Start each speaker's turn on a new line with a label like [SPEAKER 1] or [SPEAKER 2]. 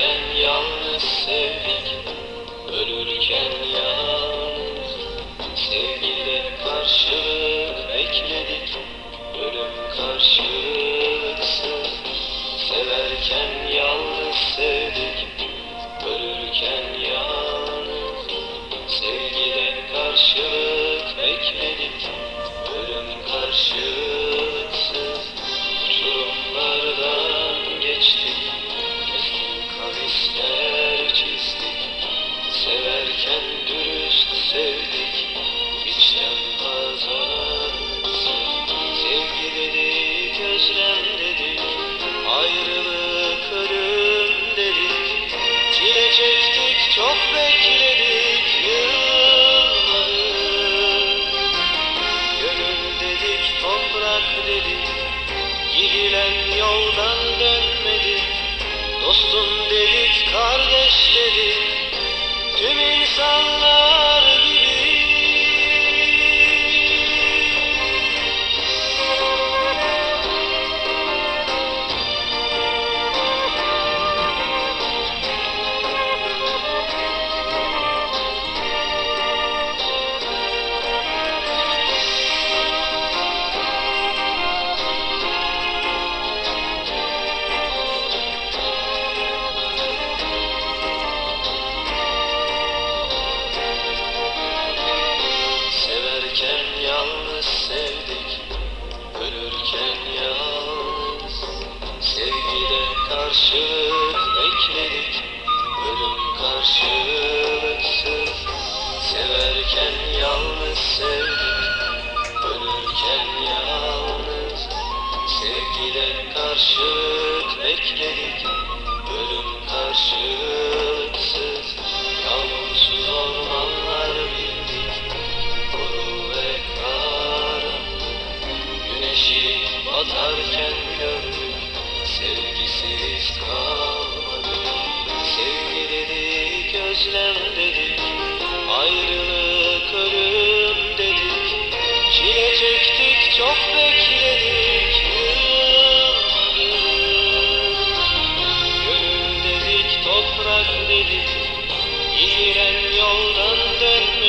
[SPEAKER 1] Yaşarken yalnız sevdik, ölürken yalnız sevgiyle karşılık. Dostum dedik kardeş dedik. Tüm insanlar karşılık bekledik Ölüm karşılıksız. Severken yalnız sevdik yalnız. Sevgide karşılık bekledik Ayrılık, ölüm Çile çektik, çok bekledik. Gönül dedik, toprak dedik. Gidilen yoldan dönmedik